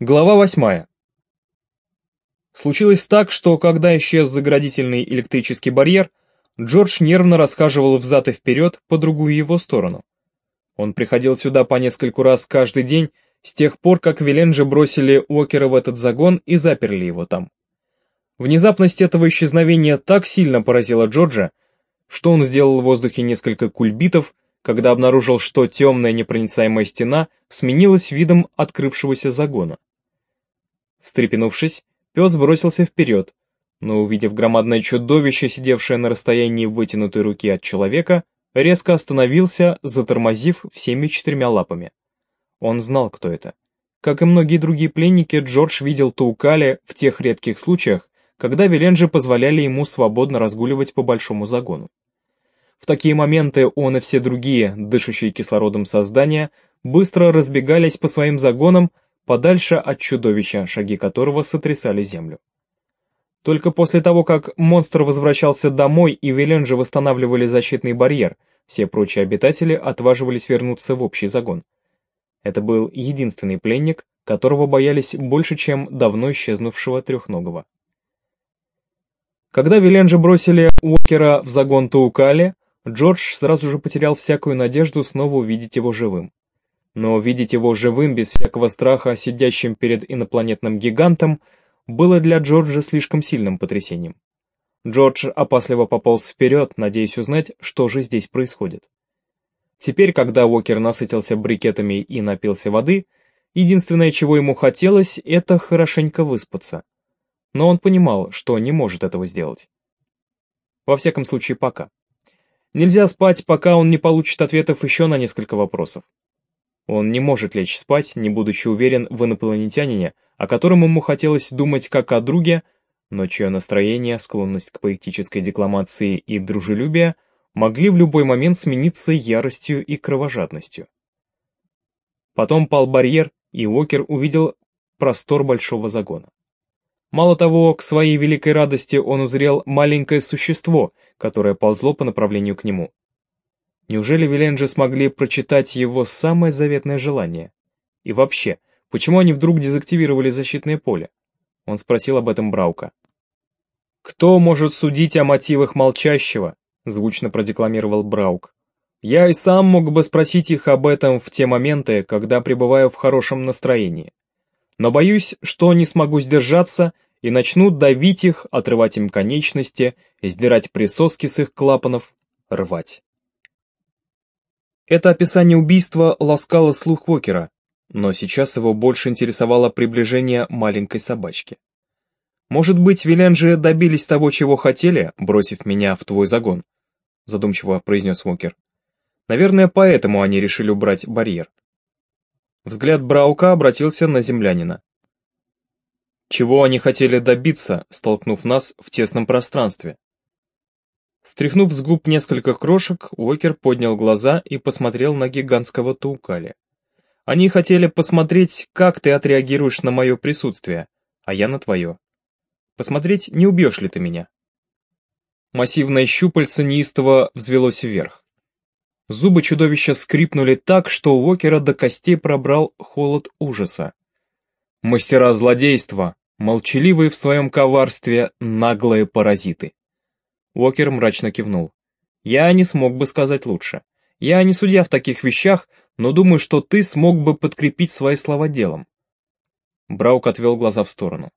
Глава восьмая. Случилось так, что когда исчез заградительный электрический барьер, Джордж нервно расхаживал взад и вперед по другую его сторону. Он приходил сюда по нескольку раз каждый день с тех пор, как Веленджи бросили Уокера в этот загон и заперли его там. Внезапность этого исчезновения так сильно поразила Джорджа, что он сделал в воздухе несколько кульбитов, когда обнаружил, что темная непроницаемая стена сменилась видом открывшегося загона. Встрепенувшись, пес бросился вперед, но, увидев громадное чудовище, сидевшее на расстоянии вытянутой руки от человека, резко остановился, затормозив всеми четырьмя лапами. Он знал, кто это. Как и многие другие пленники, Джордж видел Таукали в тех редких случаях, когда Веленджи позволяли ему свободно разгуливать по большому загону. В такие моменты он и все другие, дышащие кислородом создания, быстро разбегались по своим загонам, подальше от чудовища, шаги которого сотрясали землю. Только после того, как монстр возвращался домой и Веленджи восстанавливали защитный барьер, все прочие обитатели отваживались вернуться в общий загон. Это был единственный пленник, которого боялись больше, чем давно исчезнувшего трехногого. Когда Веленджи бросили Уокера в загон Таукали, Джордж сразу же потерял всякую надежду снова увидеть его живым. Но видеть его живым, без всякого страха, сидящим перед инопланетным гигантом, было для Джорджа слишком сильным потрясением. Джордж опасливо пополз вперед, надеясь узнать, что же здесь происходит. Теперь, когда Уокер насытился брикетами и напился воды, единственное, чего ему хотелось, это хорошенько выспаться. Но он понимал, что не может этого сделать. Во всяком случае, пока. Нельзя спать, пока он не получит ответов еще на несколько вопросов. Он не может лечь спать, не будучи уверен в инопланетянине, о котором ему хотелось думать как о друге, но чье настроение, склонность к поэтической декламации и дружелюбие могли в любой момент смениться яростью и кровожадностью. Потом пал барьер, и Уокер увидел простор большого загона. Мало того, к своей великой радости он узрел маленькое существо, которое ползло по направлению к нему. Неужели Виленджи смогли прочитать его самое заветное желание? И вообще, почему они вдруг дезактивировали защитное поле? Он спросил об этом Браука. «Кто может судить о мотивах молчащего?» звучно продекламировал Браук. «Я и сам мог бы спросить их об этом в те моменты, когда пребываю в хорошем настроении. Но боюсь, что не смогу сдержаться и начну давить их, отрывать им конечности, сдирать присоски с их клапанов, рвать». Это описание убийства ласкало слух Уокера, но сейчас его больше интересовало приближение маленькой собачки. «Может быть, Виленджи добились того, чего хотели, бросив меня в твой загон?» задумчиво произнес Уокер. «Наверное, поэтому они решили убрать барьер». Взгляд Браука обратился на землянина. «Чего они хотели добиться, столкнув нас в тесном пространстве?» Стряхнув с губ несколько крошек, Уокер поднял глаза и посмотрел на гигантского Таукали. «Они хотели посмотреть, как ты отреагируешь на мое присутствие, а я на твое. Посмотреть, не убьешь ли ты меня». Массивное щупальце неистово взвелось вверх. Зубы чудовища скрипнули так, что Уокера до костей пробрал холод ужаса. Мастера злодейства, молчаливые в своем коварстве, наглые паразиты. Уокер мрачно кивнул. «Я не смог бы сказать лучше. Я не судья в таких вещах, но думаю, что ты смог бы подкрепить свои слова делом». Браук отвел глаза в сторону.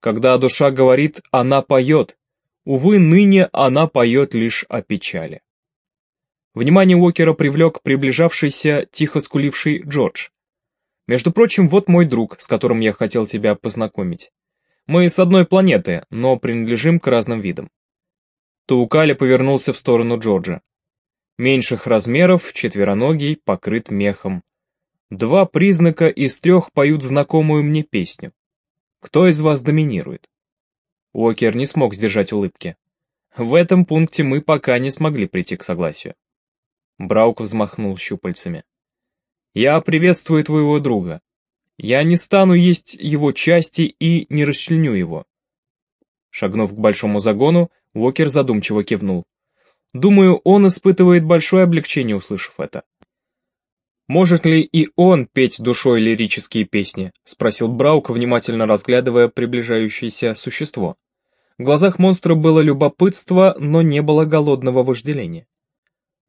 «Когда душа говорит, она поет. Увы, ныне она поет лишь о печали». Внимание Уокера привлек приближавшийся, тихо скуливший Джордж. «Между прочим, вот мой друг, с которым я хотел тебя познакомить. Мы с одной планеты, но принадлежим к разным видам. Таукали повернулся в сторону Джорджа. Меньших размеров, четвероногий, покрыт мехом. Два признака из трех поют знакомую мне песню. Кто из вас доминирует? Уокер не смог сдержать улыбки. В этом пункте мы пока не смогли прийти к согласию. Браук взмахнул щупальцами. «Я приветствую твоего друга. Я не стану есть его части и не расчленю его». Шагнув к большому загону, Уокер задумчиво кивнул. Думаю, он испытывает большое облегчение, услышав это. «Может ли и он петь душой лирические песни?» — спросил Браук, внимательно разглядывая приближающееся существо. В глазах монстра было любопытство, но не было голодного вожделения.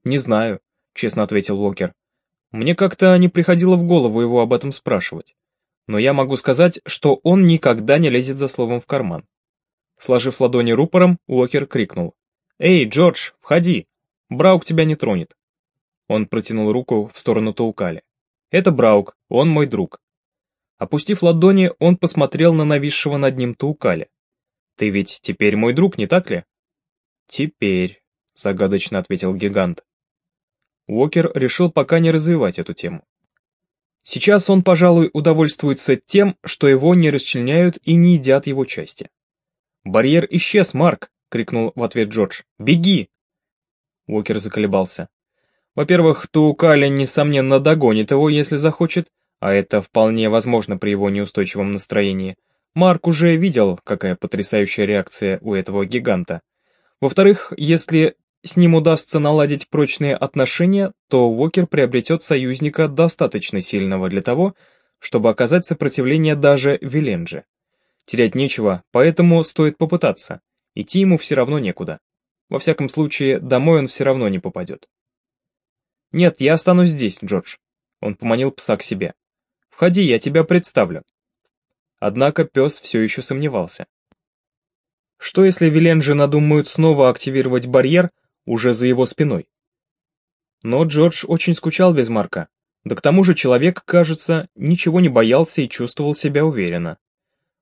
«Не знаю», — честно ответил Уокер. «Мне как-то не приходило в голову его об этом спрашивать. Но я могу сказать, что он никогда не лезет за словом в карман». Сложив ладони рупором, Уокер крикнул. «Эй, Джордж, входи! Браук тебя не тронет!» Он протянул руку в сторону Таукали. «Это Браук, он мой друг». Опустив ладони, он посмотрел на нависшего над ним Таукали. «Ты ведь теперь мой друг, не так ли?» «Теперь», — загадочно ответил гигант. Уокер решил пока не развивать эту тему. Сейчас он, пожалуй, удовольствуется тем, что его не расчленяют и не едят его части. «Барьер исчез, Марк!» — крикнул в ответ Джордж. «Беги!» Уокер заколебался. Во-первых, Туукаля, несомненно, догонит его, если захочет, а это вполне возможно при его неустойчивом настроении. Марк уже видел, какая потрясающая реакция у этого гиганта. Во-вторых, если с ним удастся наладить прочные отношения, то Уокер приобретет союзника достаточно сильного для того, чтобы оказать сопротивление даже Виленже. Терять нечего, поэтому стоит попытаться. Идти ему все равно некуда. Во всяком случае, домой он все равно не попадет. «Нет, я останусь здесь, Джордж». Он поманил пса к себе. «Входи, я тебя представлю». Однако пес все еще сомневался. Что если Виленджи надумают снова активировать барьер уже за его спиной? Но Джордж очень скучал без Марка. Да к тому же человек, кажется, ничего не боялся и чувствовал себя уверенно.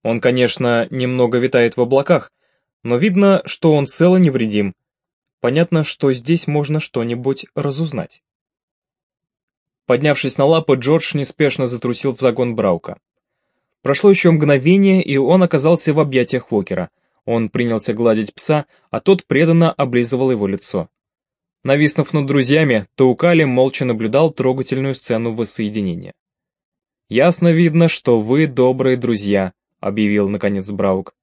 Он, конечно, немного витает в облаках, но видно, что он цел и невредим. Понятно, что здесь можно что-нибудь разузнать. Поднявшись на лапы, Джордж неспешно затрусил в загон Браука. Прошло еще мгновение, и он оказался в объятиях Уокера. Он принялся гладить пса, а тот преданно облизывал его лицо. Нависнув над друзьями, Таукали молча наблюдал трогательную сцену воссоединения. «Ясно видно, что вы добрые друзья», — объявил наконец Браук.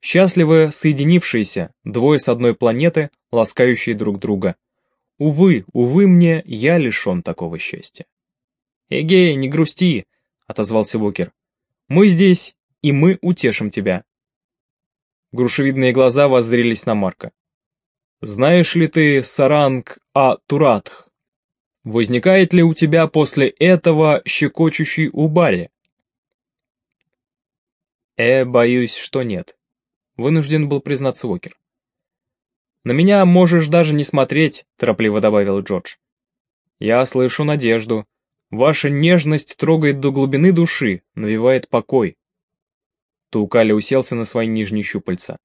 «Счастливы соединившиеся, двое с одной планеты, ласкающие друг друга. Увы, увы мне, я лишен такого счастья. «Эгей, не грусти», — отозвался Букер. «Мы здесь, и мы утешим тебя». Грушевидные глаза воззрелись на Марка. «Знаешь ли ты Саранг А Туратх? Возникает ли у тебя после этого щекочущий убари?» «Э, боюсь, что нет», — вынужден был признаться Уокер. «На меня можешь даже не смотреть», — торопливо добавил Джордж. «Я слышу надежду. Ваша нежность трогает до глубины души, навевает покой». Таукали уселся на свои нижние щупальца.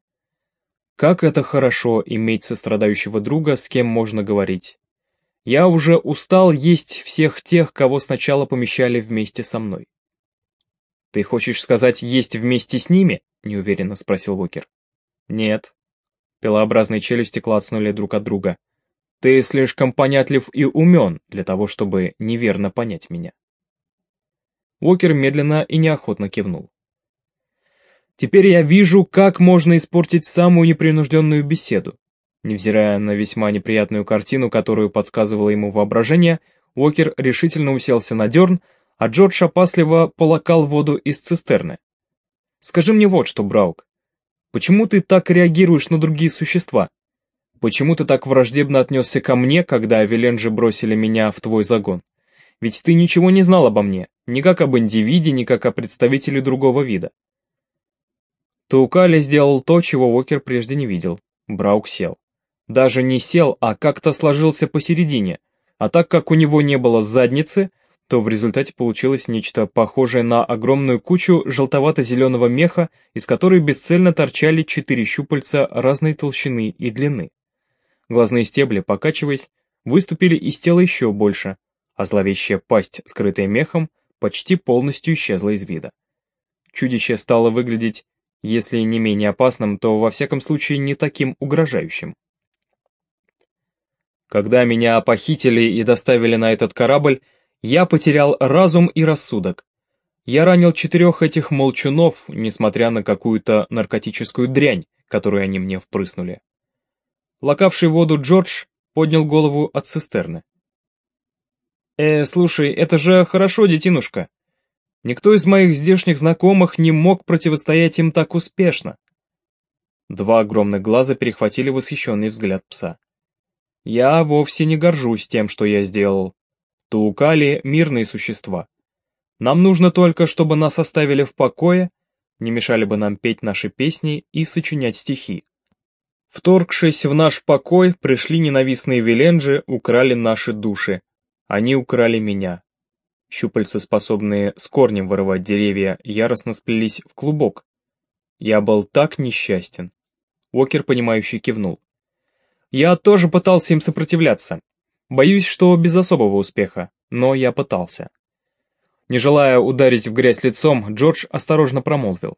«Как это хорошо иметь сострадающего друга, с кем можно говорить. Я уже устал есть всех тех, кого сначала помещали вместе со мной». «Ты хочешь сказать, есть вместе с ними?» — неуверенно спросил Уокер. «Нет, Пилообразные челюсти клацнули друг от друга. «Ты слишком понятлив и умен для того, чтобы неверно понять меня». Уокер медленно и неохотно кивнул. «Теперь я вижу, как можно испортить самую непринужденную беседу». Невзирая на весьма неприятную картину, которую подсказывало ему воображение, Уокер решительно уселся на дерн, а Джордж опасливо полакал воду из цистерны. «Скажи мне вот что, Браук, Почему ты так реагируешь на другие существа? Почему ты так враждебно отнесся ко мне, когда Веленджи бросили меня в твой загон? Ведь ты ничего не знал обо мне, ни как об индивиде, ни как о представителе другого вида. Таукали сделал то, чего Уокер прежде не видел. Браук сел. Даже не сел, а как-то сложился посередине, а так как у него не было задницы, то в результате получилось нечто похожее на огромную кучу желтовато-зеленого меха, из которой бесцельно торчали четыре щупальца разной толщины и длины. Глазные стебли, покачиваясь, выступили из тела еще больше, а зловещая пасть, скрытая мехом, почти полностью исчезла из вида. Чудище стало выглядеть, если не менее опасным, то во всяком случае не таким угрожающим. Когда меня похитили и доставили на этот корабль, я потерял разум и рассудок. Я ранил четырех этих молчунов, несмотря на какую-то наркотическую дрянь, которую они мне впрыснули. Лакавший воду Джордж поднял голову от цистерны. «Э, слушай, это же хорошо, детинушка. Никто из моих здешних знакомых не мог противостоять им так успешно». Два огромных глаза перехватили восхищенный взгляд пса. «Я вовсе не горжусь тем, что я сделал. Туукали — мирные существа. Нам нужно только, чтобы нас оставили в покое, не мешали бы нам петь наши песни и сочинять стихи. Вторгшись в наш покой, пришли ненавистные веленджи, украли наши души. Они украли меня. Щупальца, способные с корнем вырывать деревья, яростно сплелись в клубок. Я был так несчастен. Уокер, понимающий, кивнул. Я тоже пытался им сопротивляться. Боюсь, что без особого успеха, но я пытался. Не желая ударить в грязь лицом, Джордж осторожно промолвил.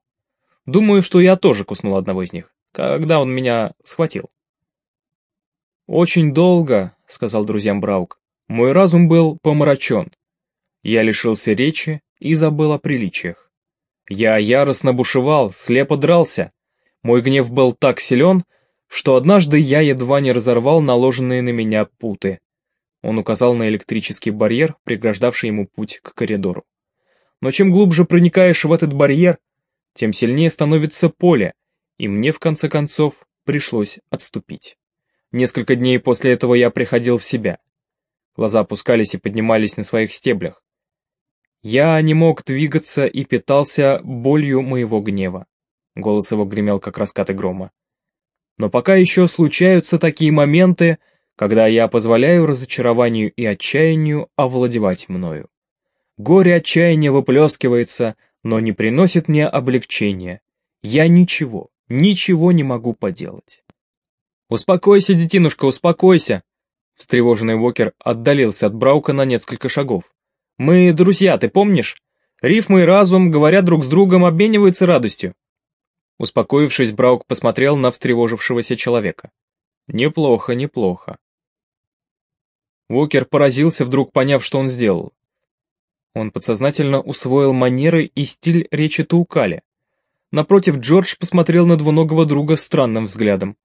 Думаю, что я тоже куснул одного из них когда он меня схватил. «Очень долго», — сказал друзьям Браук, — «мой разум был помрачен. Я лишился речи и забыл о приличиях. Я яростно бушевал, слепо дрался. Мой гнев был так силен, что однажды я едва не разорвал наложенные на меня путы. Он указал на электрический барьер, преграждавший ему путь к коридору. Но чем глубже проникаешь в этот барьер, тем сильнее становится поле, и мне в конце концов пришлось отступить. Несколько дней после этого я приходил в себя. Глаза опускались и поднимались на своих стеблях. Я не мог двигаться и питался болью моего гнева. Голос его гремел, как раскаты грома. Но пока еще случаются такие моменты, когда я позволяю разочарованию и отчаянию овладевать мною. Горе отчаяния выплескивается, но не приносит мне облегчения. Я ничего, Ничего не могу поделать. «Успокойся, детинушка, успокойся!» Встревоженный Уокер отдалился от Браука на несколько шагов. «Мы друзья, ты помнишь? Рифмы и разум, говоря друг с другом, обмениваются радостью». Успокоившись, Браук посмотрел на встревожившегося человека. «Неплохо, неплохо». Уокер поразился, вдруг поняв, что он сделал. Он подсознательно усвоил манеры и стиль речи Таукали. Напротив, Джордж посмотрел на двуногого друга странным взглядом.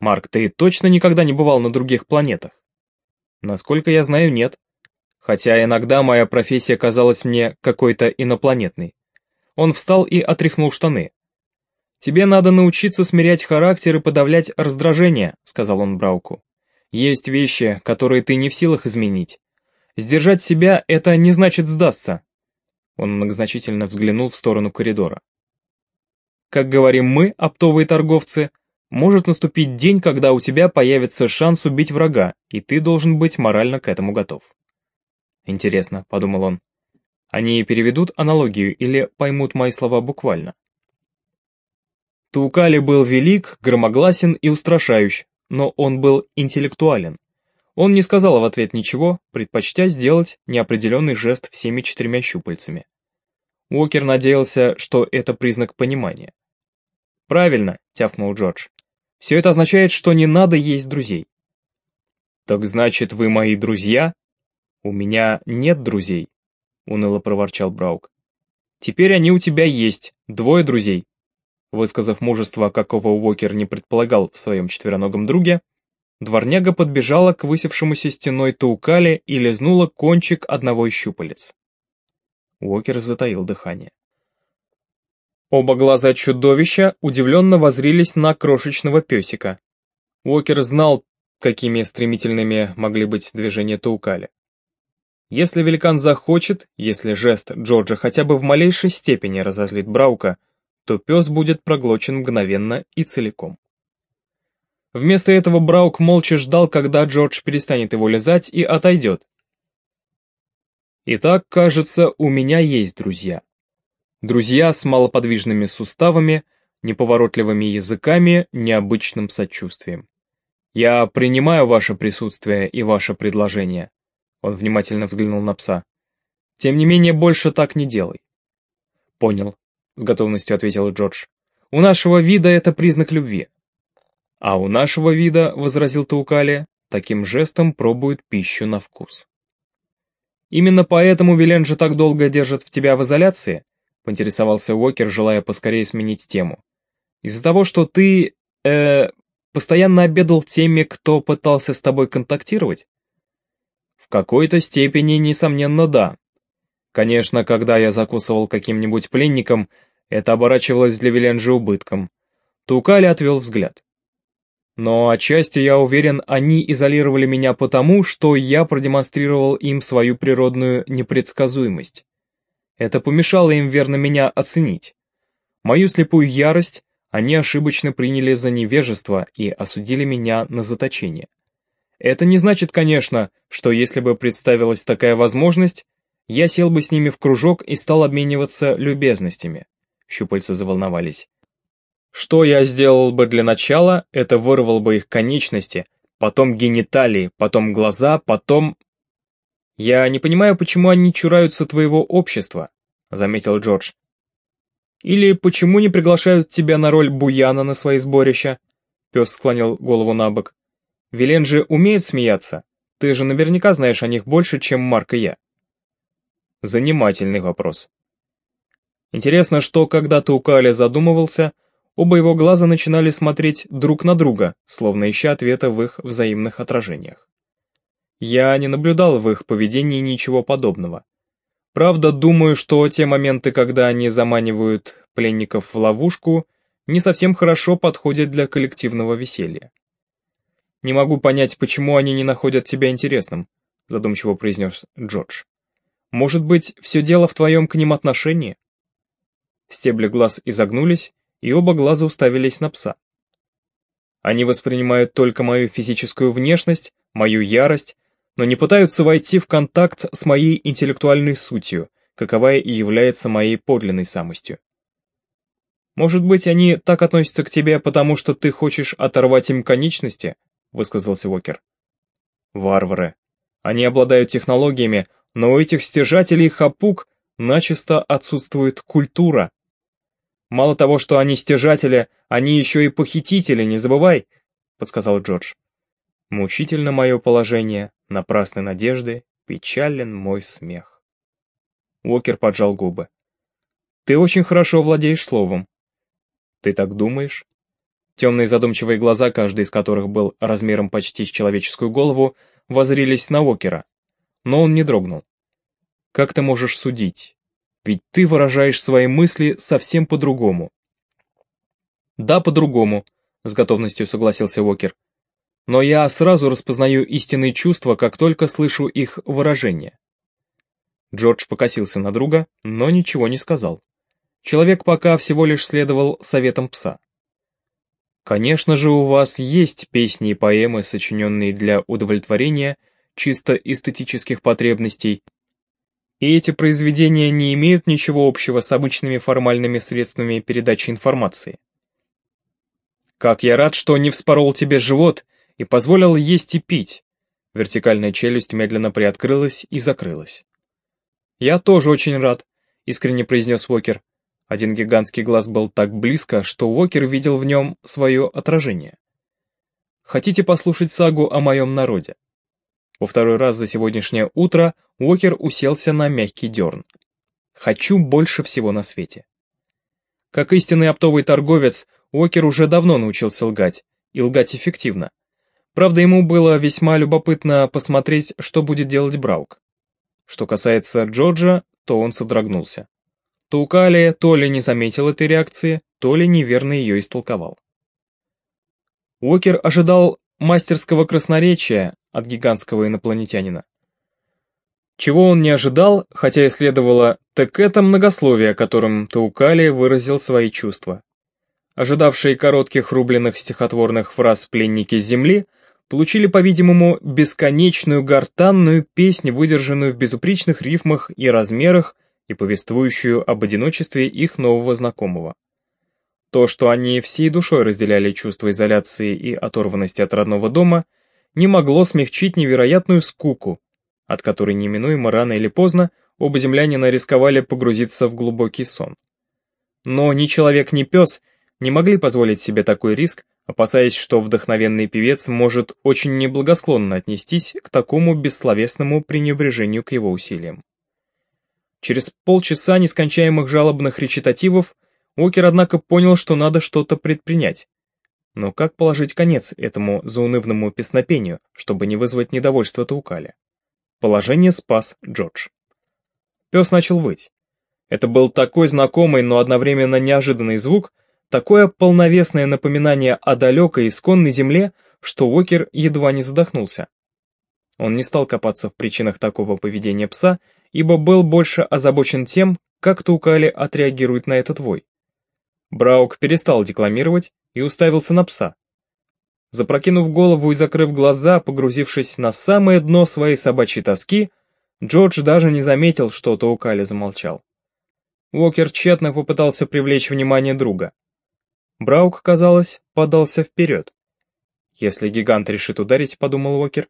«Марк, ты точно никогда не бывал на других планетах?» «Насколько я знаю, нет. Хотя иногда моя профессия казалась мне какой-то инопланетной». Он встал и отряхнул штаны. «Тебе надо научиться смирять характер и подавлять раздражение», — сказал он Брауку. «Есть вещи, которые ты не в силах изменить. Сдержать себя — это не значит сдастся». Он многозначительно взглянул в сторону коридора. Как говорим мы, оптовые торговцы, может наступить день, когда у тебя появится шанс убить врага, и ты должен быть морально к этому готов. Интересно, подумал он, они переведут аналогию или поймут мои слова буквально? Туукали был велик, громогласен и устрашающий, но он был интеллектуален. Он не сказал в ответ ничего, предпочтя сделать неопределенный жест всеми четырьмя щупальцами. Уокер надеялся, что это признак понимания. «Правильно», — тявкнул Джордж. «Все это означает, что не надо есть друзей». «Так значит, вы мои друзья?» «У меня нет друзей», — уныло проворчал Браук. «Теперь они у тебя есть, двое друзей». Высказав мужество, какого Уокер не предполагал в своем четвероногом друге, дворняга подбежала к высевшемуся стеной Таукале и лизнула кончик одного из щупалец. Уокер затаил дыхание. Оба глаза чудовища удивленно возрились на крошечного песика. Уокер знал, какими стремительными могли быть движения Таукали. Если великан захочет, если жест Джорджа хотя бы в малейшей степени разозлит Браука, то пес будет проглочен мгновенно и целиком. Вместо этого Браук молча ждал, когда Джордж перестанет его лизать и отойдет. «Итак, кажется, у меня есть друзья», Друзья с малоподвижными суставами, неповоротливыми языками, необычным сочувствием. «Я принимаю ваше присутствие и ваше предложение», — он внимательно взглянул на пса. «Тем не менее, больше так не делай». «Понял», — с готовностью ответил Джордж. «У нашего вида это признак любви». «А у нашего вида», — возразил Таукали, — «таким жестом пробуют пищу на вкус». «Именно поэтому Виленджи так долго держит в тебя в изоляции?» — поинтересовался Уокер, желая поскорее сменить тему. «Из-за того, что ты, э, постоянно обедал теми, кто пытался с тобой контактировать?» «В какой-то степени, несомненно, да. Конечно, когда я закусывал каким-нибудь пленником, это оборачивалось для Виленджи убытком. Тукали отвел взгляд. Но отчасти, я уверен, они изолировали меня потому, что я продемонстрировал им свою природную непредсказуемость. Это помешало им верно меня оценить. Мою слепую ярость они ошибочно приняли за невежество и осудили меня на заточение. Это не значит, конечно, что если бы представилась такая возможность, я сел бы с ними в кружок и стал обмениваться любезностями. Щупальца заволновались. Что я сделал бы для начала, это вырвал бы их конечности, потом гениталии, потом глаза, потом... Я не понимаю, почему они чураются твоего общества, заметил Джордж. Или почему не приглашают тебя на роль буяна на свои сборища? Пес склонил голову на бок. Вилен же умеет смеяться. Ты же наверняка знаешь о них больше, чем Марк и я. Занимательный вопрос. Интересно, что когда Таукаля задумывался, Оба его глаза начинали смотреть друг на друга, словно ища ответа в их взаимных отражениях. Я не наблюдал в их поведении ничего подобного. Правда, думаю, что те моменты, когда они заманивают пленников в ловушку, не совсем хорошо подходят для коллективного веселья. «Не могу понять, почему они не находят тебя интересным», задумчиво произнес Джордж. «Может быть, все дело в твоем к ним отношении?» Стебли глаз изогнулись, и оба глаза уставились на пса. Они воспринимают только мою физическую внешность, мою ярость, но не пытаются войти в контакт с моей интеллектуальной сутью, каковая и является моей подлинной самостью. «Может быть, они так относятся к тебе, потому что ты хочешь оторвать им конечности?» — высказался Уокер. «Варвары. Они обладают технологиями, но у этих стяжателей хапук начисто отсутствует культура. Мало того, что они стяжатели, они еще и похитители, не забывай, подсказал Джордж. Мучительно мое положение, напрасны надежды, печален мой смех. Уокер поджал губы. Ты очень хорошо владеешь словом. Ты так думаешь? Темные задумчивые глаза, каждый из которых был размером почти с человеческую голову, возрились на Уокера. Но он не дрогнул. Как ты можешь судить? Ведь ты выражаешь свои мысли совсем по-другому. Да, по-другому, с готовностью согласился Уокер. Но я сразу распознаю истинные чувства, как только слышу их выражение. Джордж покосился на друга, но ничего не сказал. Человек пока всего лишь следовал советам пса. Конечно же, у вас есть песни и поэмы, сочиненные для удовлетворения чисто эстетических потребностей, и эти произведения не имеют ничего общего с обычными формальными средствами передачи информации. «Как я рад, что не вспорол тебе живот и позволил есть и пить!» Вертикальная челюсть медленно приоткрылась и закрылась. «Я тоже очень рад», — искренне произнес Уокер. Один гигантский глаз был так близко, что Уокер видел в нем свое отражение. «Хотите послушать сагу о моем народе?» Во второй раз за сегодняшнее утро Уокер уселся на мягкий дерн. «Хочу больше всего на свете». Как истинный оптовый торговец, Уокер уже давно научился лгать, и лгать эффективно. Правда, ему было весьма любопытно посмотреть, что будет делать Браук. Что касается Джорджа, то он содрогнулся. Таукалия то ли не заметил этой реакции, то ли неверно ее истолковал. Уокер ожидал мастерского красноречия от гигантского инопланетянина. Чего он не ожидал, хотя и следовало, так это многословие, которым Таукали выразил свои чувства. Ожидавшие коротких рубленных стихотворных фраз пленники Земли получили, по-видимому, бесконечную гортанную песнь, выдержанную в безупречных рифмах и размерах и повествующую об одиночестве их нового знакомого. То, что они всей душой разделяли чувство изоляции и оторванности от родного дома, не могло смягчить невероятную скуку, от которой неминуемо рано или поздно оба землянина рисковали погрузиться в глубокий сон. Но ни человек, ни пес не могли позволить себе такой риск, опасаясь, что вдохновенный певец может очень неблагосклонно отнестись к такому бессловесному пренебрежению к его усилиям. Через полчаса нескончаемых жалобных речитативов Уокер, однако, понял, что надо что-то предпринять. Но как положить конец этому заунывному песнопению, чтобы не вызвать недовольство Таукаля? Положение спас Джордж. Пес начал выть. Это был такой знакомый, но одновременно неожиданный звук, такое полновесное напоминание о далекой исконной земле, что Уокер едва не задохнулся. Он не стал копаться в причинах такого поведения пса, ибо был больше озабочен тем, как Таукали отреагирует на этот вой. Браук перестал декламировать и уставился на пса. Запрокинув голову и закрыв глаза, погрузившись на самое дно своей собачьей тоски, Джордж даже не заметил, что Таукали замолчал. Уокер тщетно попытался привлечь внимание друга. Браук, казалось, подался вперед. Если гигант решит ударить, подумал Уокер,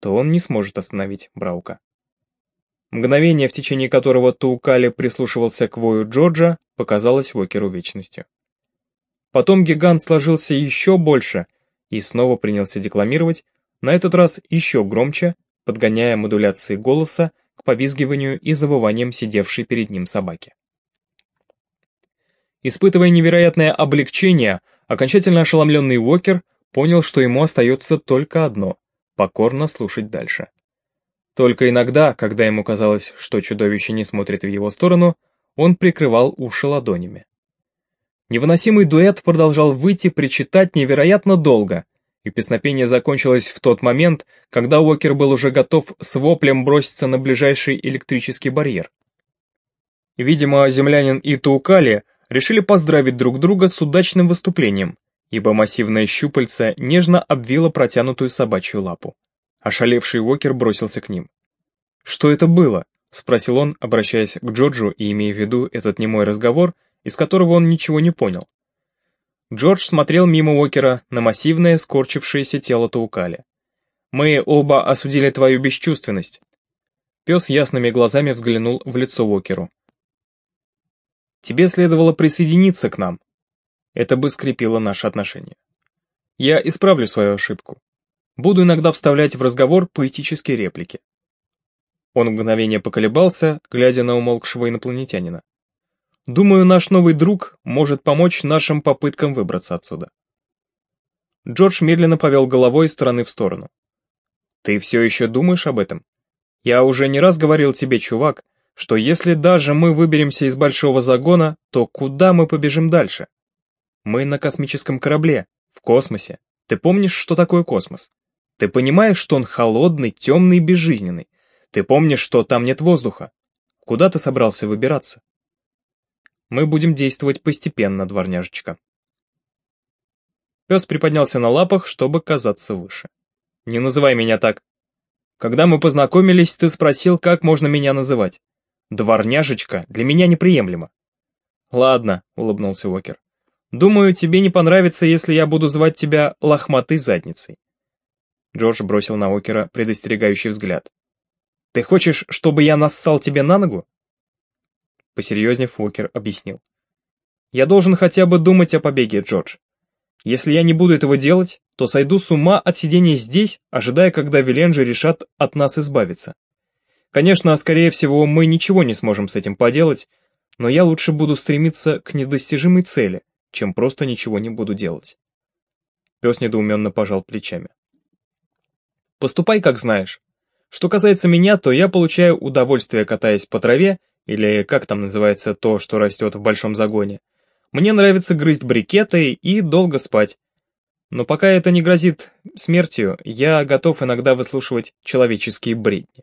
то он не сможет остановить Браука. Мгновение, в течение которого Таукали прислушивался к вою Джорджа, показалось Уокеру вечностью. Потом гигант сложился еще больше и снова принялся декламировать, на этот раз еще громче, подгоняя модуляции голоса к повизгиванию и завываниям сидевшей перед ним собаки. Испытывая невероятное облегчение, окончательно ошеломленный Уокер понял, что ему остается только одно — покорно слушать дальше. Только иногда, когда ему казалось, что чудовище не смотрит в его сторону, он прикрывал уши ладонями. Невыносимый дуэт продолжал выйти причитать невероятно долго, и песнопение закончилось в тот момент, когда Уокер был уже готов с воплем броситься на ближайший электрический барьер. Видимо, землянин и Таукали решили поздравить друг друга с удачным выступлением, ибо массивное щупальце нежно обвило протянутую собачью лапу. Ошалевший Уокер бросился к ним. «Что это было?» — спросил он, обращаясь к Джорджу и имея в виду этот немой разговор, из которого он ничего не понял. Джордж смотрел мимо Уокера на массивное, скорчившееся тело Таукали. «Мы оба осудили твою бесчувственность». Пес ясными глазами взглянул в лицо Уокеру. «Тебе следовало присоединиться к нам. Это бы скрепило наши отношения. Я исправлю свою ошибку. Буду иногда вставлять в разговор поэтические реплики. Он мгновение поколебался, глядя на умолкшего инопланетянина. Думаю, наш новый друг может помочь нашим попыткам выбраться отсюда. Джордж медленно повел головой из стороны в сторону. Ты все еще думаешь об этом? Я уже не раз говорил тебе, чувак, что если даже мы выберемся из большого загона, то куда мы побежим дальше? Мы на космическом корабле, в космосе. Ты помнишь, что такое космос? Ты понимаешь, что он холодный, темный и безжизненный? Ты помнишь, что там нет воздуха? Куда ты собрался выбираться? Мы будем действовать постепенно, дворняжечка. Пес приподнялся на лапах, чтобы казаться выше. Не называй меня так. Когда мы познакомились, ты спросил, как можно меня называть. Дворняжечка для меня неприемлемо. Ладно, улыбнулся Уокер. Думаю, тебе не понравится, если я буду звать тебя лохматой задницей. Джордж бросил на Окера предостерегающий взгляд. «Ты хочешь, чтобы я нассал тебе на ногу?» Посерьезнев, Уокер объяснил. «Я должен хотя бы думать о побеге, Джордж. Если я не буду этого делать, то сойду с ума от сидения здесь, ожидая, когда Виленджи решат от нас избавиться. Конечно, скорее всего, мы ничего не сможем с этим поделать, но я лучше буду стремиться к недостижимой цели, чем просто ничего не буду делать». Пес недоуменно пожал плечами. Поступай, как знаешь. Что касается меня, то я получаю удовольствие, катаясь по траве, или как там называется то, что растет в большом загоне. Мне нравится грызть брикеты и долго спать. Но пока это не грозит смертью, я готов иногда выслушивать человеческие бредни.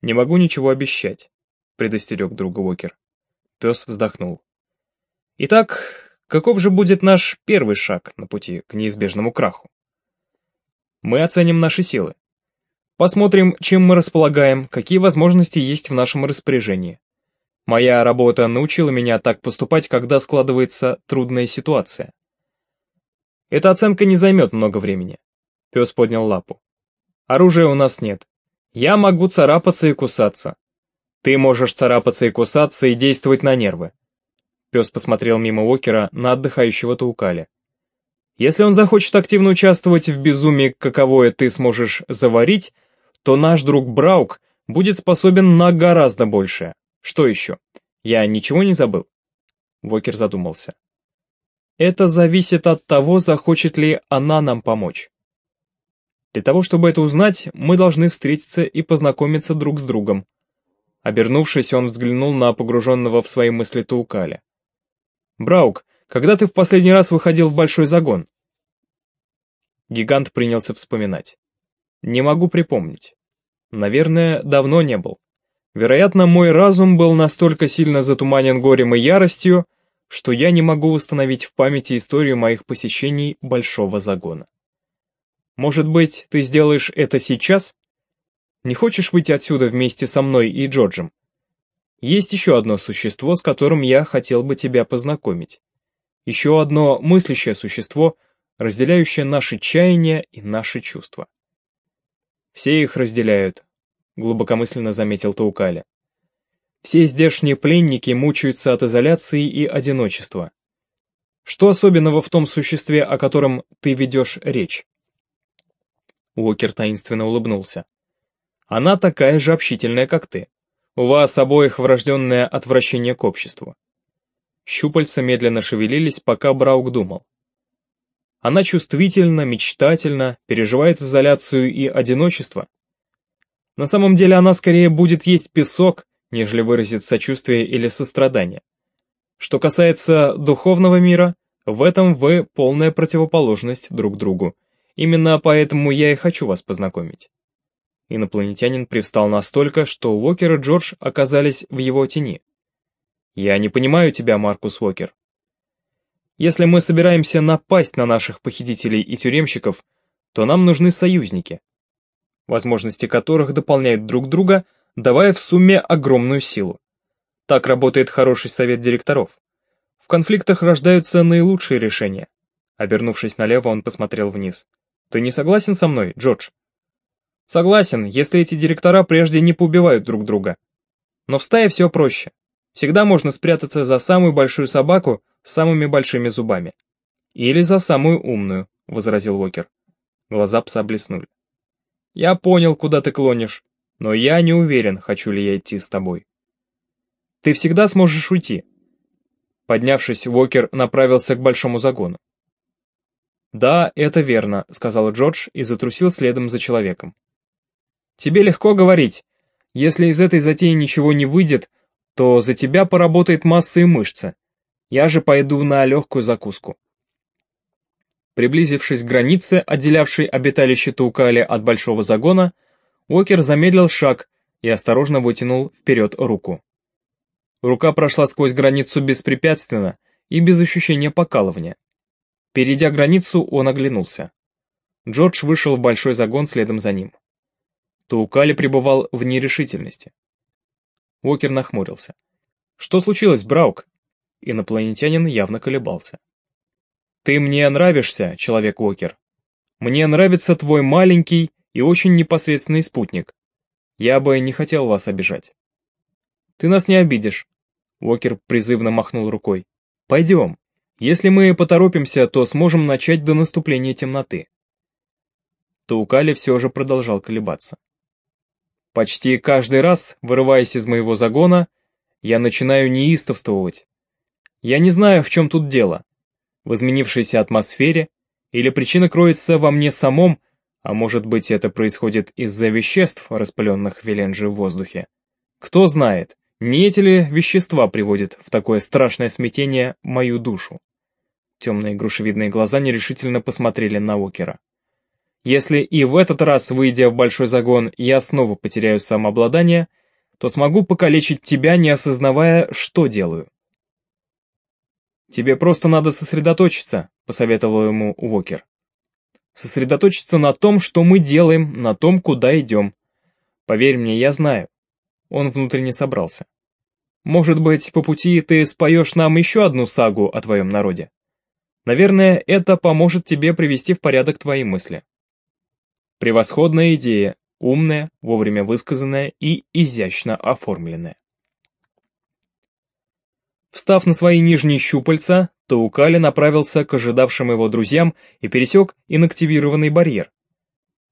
«Не могу ничего обещать», — предостерег друга Уокер. Пес вздохнул. «Итак, каков же будет наш первый шаг на пути к неизбежному краху?» Мы оценим наши силы. Посмотрим, чем мы располагаем, какие возможности есть в нашем распоряжении. Моя работа научила меня так поступать, когда складывается трудная ситуация. Эта оценка не займет много времени. Пес поднял лапу. Оружия у нас нет. Я могу царапаться и кусаться. Ты можешь царапаться и кусаться и действовать на нервы. Пес посмотрел мимо Уокера на отдыхающего Таукаля. Если он захочет активно участвовать в безумии, каковое ты сможешь заварить, то наш друг Браук будет способен на гораздо большее. Что еще? Я ничего не забыл?» Вокер задумался. «Это зависит от того, захочет ли она нам помочь». Для того, чтобы это узнать, мы должны встретиться и познакомиться друг с другом. Обернувшись, он взглянул на погруженного в свои мысли Таукаля. «Браук, когда ты в последний раз выходил в большой загон?» Гигант принялся вспоминать. «Не могу припомнить. Наверное, давно не был. Вероятно, мой разум был настолько сильно затуманен горем и яростью, что я не могу восстановить в памяти историю моих посещений большого загона. Может быть, ты сделаешь это сейчас? Не хочешь выйти отсюда вместе со мной и Джорджем? Есть еще одно существо, с которым я хотел бы тебя познакомить. Еще одно мыслящее существо, разделяющее наши чаяния и наши чувства. Все их разделяют, глубокомысленно заметил Таукаля. Все здешние пленники мучаются от изоляции и одиночества. Что особенного в том существе, о котором ты ведешь речь? Уокер таинственно улыбнулся. «Она такая же общительная, как ты. У вас обоих врожденное отвращение к обществу». Щупальца медленно шевелились, пока Браук думал. Она чувствительна, мечтательна, переживает изоляцию и одиночество. На самом деле она скорее будет есть песок, нежели выразит сочувствие или сострадание. Что касается духовного мира, в этом вы полная противоположность друг другу, Именно поэтому я и хочу вас познакомить». Инопланетянин привстал настолько, что Уокер и Джордж оказались в его тени. «Я не понимаю тебя, Маркус Уокер. Если мы собираемся напасть на наших похитителей и тюремщиков, то нам нужны союзники, возможности которых дополняют друг друга, давая в сумме огромную силу. Так работает хороший совет директоров. В конфликтах рождаются наилучшие решения. Обернувшись налево, он посмотрел вниз. Ты не согласен со мной, Джордж? Согласен, если эти директора прежде не поубивают друг друга. Но в стае все проще. Всегда можно спрятаться за самую большую собаку с самыми большими зубами. Или за самую умную, возразил Уокер. Глаза пса блеснули. Я понял, куда ты клонишь, но я не уверен, хочу ли я идти с тобой. Ты всегда сможешь уйти. Поднявшись, Уокер направился к большому загону. «Да, это верно», — сказал Джордж и затрусил следом за человеком. «Тебе легко говорить. Если из этой затеи ничего не выйдет, то за тебя поработает масса и мышца. Я же пойду на легкую закуску». Приблизившись к границе, отделявшей обиталище Таукали от большого загона, Уокер замедлил шаг и осторожно вытянул вперед руку. Рука прошла сквозь границу беспрепятственно и без ощущения покалывания. Перейдя границу, он оглянулся. Джордж вышел в большой загон следом за ним. Таукали пребывал в нерешительности. Уокер нахмурился. «Что случилось, Браук?» Инопланетянин явно колебался. «Ты мне нравишься, человек Уокер. Мне нравится твой маленький и очень непосредственный спутник. Я бы не хотел вас обижать». «Ты нас не обидишь», — Уокер призывно махнул рукой. «Пойдем». Если мы поторопимся, то сможем начать до наступления темноты. Таукали все же продолжал колебаться. Почти каждый раз, вырываясь из моего загона, я начинаю неистовствовать. Я не знаю, в чем тут дело. В изменившейся атмосфере, или причина кроется во мне самом, а может быть это происходит из-за веществ, распыленных в Веленже в воздухе. Кто знает, не эти ли вещества приводят в такое страшное смятение мою душу? Темные грушевидные глаза нерешительно посмотрели на Окера. Если и в этот раз, выйдя в большой загон, я снова потеряю самообладание, то смогу покалечить тебя, не осознавая, что делаю. «Тебе просто надо сосредоточиться», — посоветовал ему Уокер. «Сосредоточиться на том, что мы делаем, на том, куда идем. Поверь мне, я знаю». Он внутренне собрался. «Может быть, по пути ты споешь нам еще одну сагу о твоем народе?» Наверное, это поможет тебе привести в порядок твои мысли. Превосходная идея, умная, вовремя высказанная и изящно оформленная. Встав на свои нижние щупальца, Таукали направился к ожидавшим его друзьям и пересек инактивированный барьер.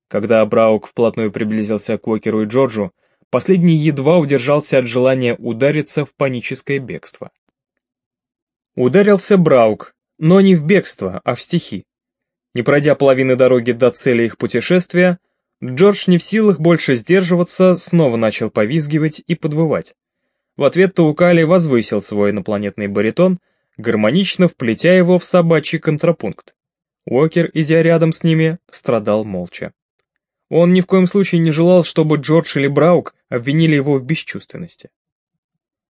Когда Браук вплотную приблизился к Уокеру и Джорджу, последний едва удержался от желания удариться в паническое бегство. Ударился Браук, но не в бегство, а в стихи. Не пройдя половины дороги до цели их путешествия, Джордж не в силах больше сдерживаться, снова начал повизгивать и подвывать. В ответ Таукали возвысил свой инопланетный баритон, гармонично вплетя его в собачий контрапункт. Уокер, идя рядом с ними, страдал молча. Он ни в коем случае не желал, чтобы Джордж или Браук обвинили его в бесчувственности.